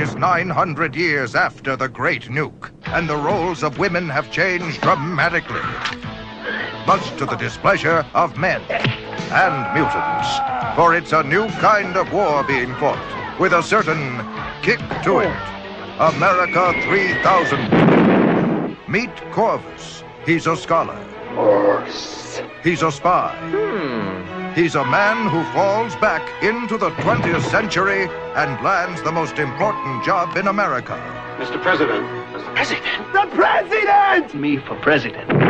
is 900 years after the Great Nuke, and the roles of women have changed dramatically. Much to the displeasure of men and mutants. For it's a new kind of war being fought, with a certain kick to it. America 3000. Meet Corvus. He's a scholar. He's a spy. Hmm. He's a man who falls back into the 20th century and lands the most important job in America. Mr. President. Mr. President? The President! Me for President.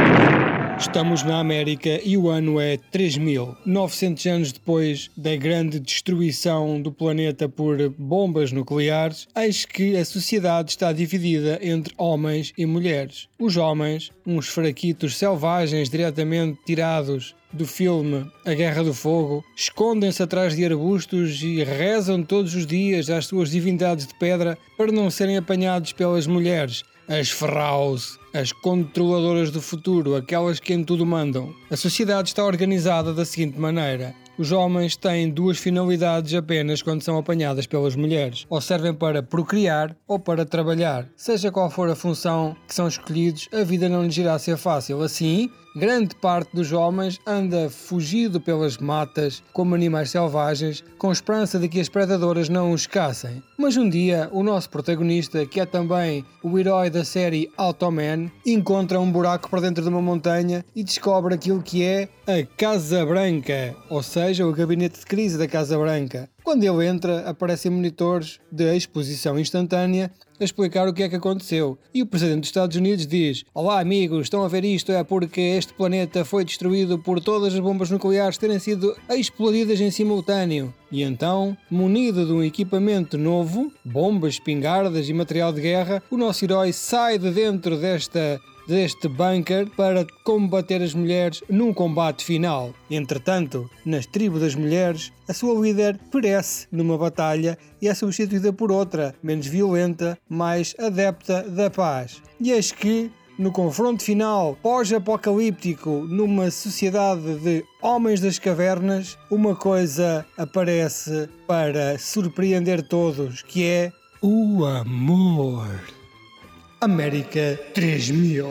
Estamos na América e o ano é 3000, 900 anos depois da grande destruição do planeta por bombas nucleares, eis que a sociedade está dividida entre homens e mulheres. Os homens, uns fraquitos selvagens diretamente tirados do filme A Guerra do Fogo, escondem-se atrás de arbustos e rezam todos os dias às suas divindades de pedra para não serem apanhados pelas mulheres, as Fraus, as controladoras do futuro, aquelas que em tudo mandam. A sociedade está organizada da seguinte maneira. Os homens têm duas finalidades apenas quando são apanhadas pelas mulheres: ou servem para procriar ou para trabalhar. Seja qual for a função que são escolhidos, a vida não lhes irá ser fácil. Assim, grande parte dos homens anda fugido pelas matas como animais selvagens, com esperança de que as predadoras não os caçem. Mas um dia, o nosso protagonista, que é também o herói da série Automan, encontra um buraco para dentro de uma montanha e descobre aquilo que é a Casa Branca, ou seja, o gabinete de crise da Casa Branca. Quando ele entra, aparecem monitores de exposição instantânea a explicar o que é que aconteceu. E o presidente dos Estados Unidos diz: Olá, amigos, estão a ver isto? É porque este planeta foi destruído por todas as bombas nucleares terem sido explodidas em simultâneo. E então, munido de um equipamento novo, bombas, espingardas e material de guerra, o nosso herói sai de dentro desta deste bunker para combater as mulheres num combate final. Entretanto, nas tribos das mulheres, a sua líder perece numa batalha e é substituída por outra, menos violenta, mais adepta da paz. E eis que no confronto final pós-apocalíptico numa sociedade de homens das cavernas, uma coisa aparece para surpreender todos, que é o amor. América 3000.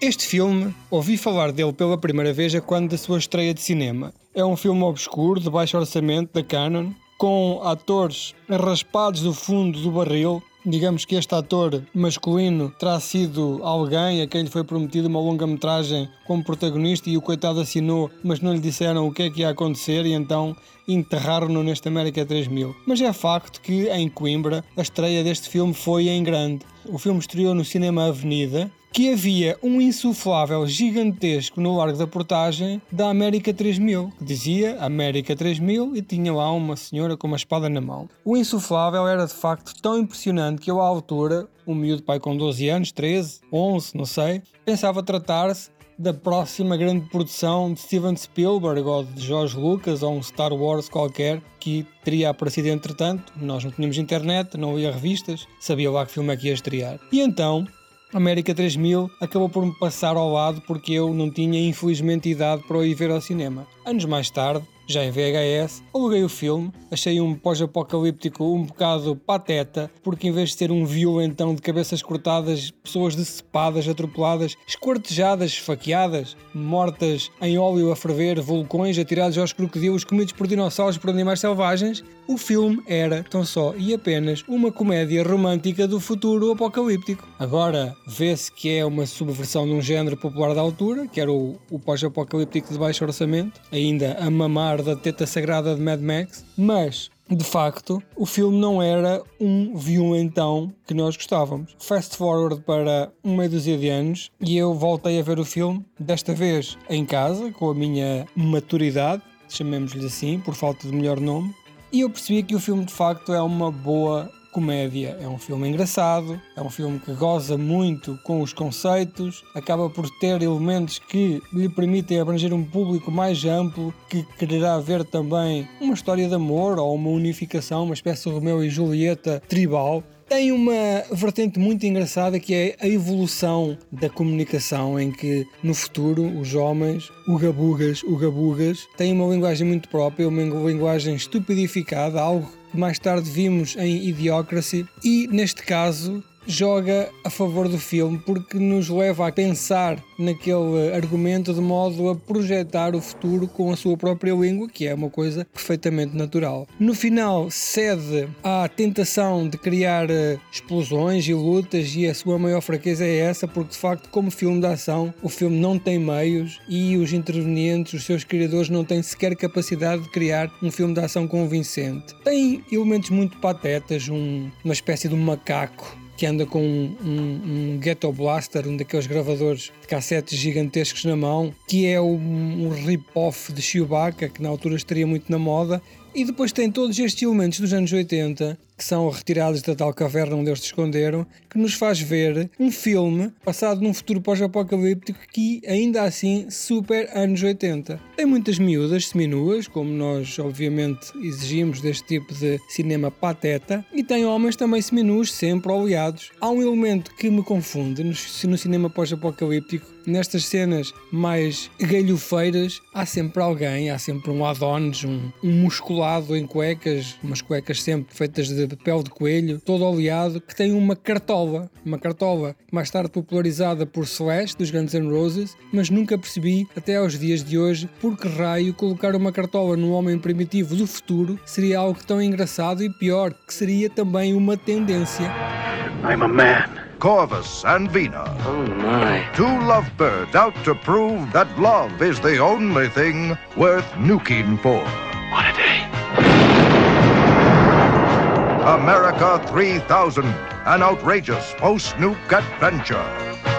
Este filme, ouvi falar dele pela primeira vez é quando da sua estreia de cinema. É um filme obscuro, de baixo orçamento, da Canon, com atores raspados do fundo do barril. Digamos que este ator masculino terá sido alguém a quem lhe foi prometido uma longa-metragem como protagonista e o coitado assinou, mas não lhe disseram o que é que ia acontecer e então enterraram-no neste América 3000. Mas é facto que em Coimbra a estreia deste filme foi em grande. O filme estreou no Cinema Avenida que havia um insuflável gigantesco no largo da portagem da América 3000, que dizia América 3000 e tinha lá uma senhora com uma espada na mão. O insuflável era de facto tão impressionante que eu à altura, um miúdo pai com 12 anos, 13, 11, não sei, pensava tratar-se da próxima grande produção de Steven Spielberg ou de George Lucas ou um Star Wars qualquer que teria aparecido entretanto. Nós não tínhamos internet, não lia revistas, sabia lá que filme é que ia estrear. E então América 3000 acabou por me passar ao lado porque eu não tinha infelizmente idade para o ir ver ao cinema. Anos mais tarde, já em VHS, aluguei o filme, achei um pós-apocalíptico um bocado pateta, porque em vez de ser um violentão de cabeças cortadas, pessoas decepadas, atropeladas, esquartejadas, esfaqueadas, mortas em óleo a ferver, vulcões atirados aos crocodilos comidos por dinossauros por animais selvagens, o filme era tão só e apenas uma comédia romântica do futuro apocalíptico. Agora vê-se que é uma subversão de um género popular da altura, que era o, o pós-apocalíptico de baixo orçamento, ainda a mamar da teta sagrada de Mad Max, mas de facto, o filme não era um violentão que nós gostávamos. Fast forward para uma dúzia de anos e eu voltei a ver o filme, desta vez em casa, com a minha maturidade, chamemos-lhe assim, por falta de melhor nome, e eu percebi que o filme de facto é uma boa comédia. É um filme engraçado, é um filme que goza muito com os conceitos, acaba por ter elementos que lhe permitem abranger um público mais amplo que quererá ver também uma história de amor ou uma unificação, uma espécie de Romeu e Julieta tribal. Tem uma vertente muito engraçada que é a evolução da comunicação, em que no futuro os homens, o gabugas, o gabugas, têm uma linguagem muito própria, uma linguagem estupidificada, algo que mais tarde vimos em Idiocracy, e neste caso joga a favor do filme porque nos leva a pensar naquele argumento de modo a projetar o futuro com a sua própria língua, que é uma coisa perfeitamente natural. No final, cede à tentação de criar eh, explosões e lutas, e a sua maior fraqueza é essa, porque de facto, como filme de ação, o filme não tem meios e os intervenientes, os seus criadores, não têm sequer capacidade de criar um filme de ação convincente. Tem elementos muito patetas, um, uma espécie de macaco que anda com um, um, um, Ghetto Blaster, um daqueles gravadores de cassetes gigantescos na mão, que é um, um rip-off de Chewbacca, que na altura estaria muito na moda, e depois tem todos estes elementos dos anos 80 que são retirados da tal caverna onde eles se esconderam, que nos faz ver um filme passado num futuro pós-apocalíptico que, ainda assim, super anos 80. Tem muitas miúdas seminuas, como nós obviamente exigimos deste tipo de cinema pateta, e tem homens também seminus, sempre oleados. Há um elemento que me confunde no, no cinema pós-apocalíptico nestas cenas mais galhofeiras, há sempre alguém, há sempre um Adonis, um, um musculado em cuecas, umas cuecas sempre feitas de de pele de coelho, todo oleado, que tem uma cartola. Uma cartola mais tarde popularizada por Celeste, dos Guns N' Roses, mas nunca percebi, até aos dias de hoje, por que raio colocar uma cartola num homem primitivo do futuro seria algo tão engraçado e pior, que seria também uma tendência. I'm a man. Corvus and Vina. Oh my. Two lovebirds out to prove that love is the only thing worth nuking for. What a day. America 3000, an outrageous post nuke adventure.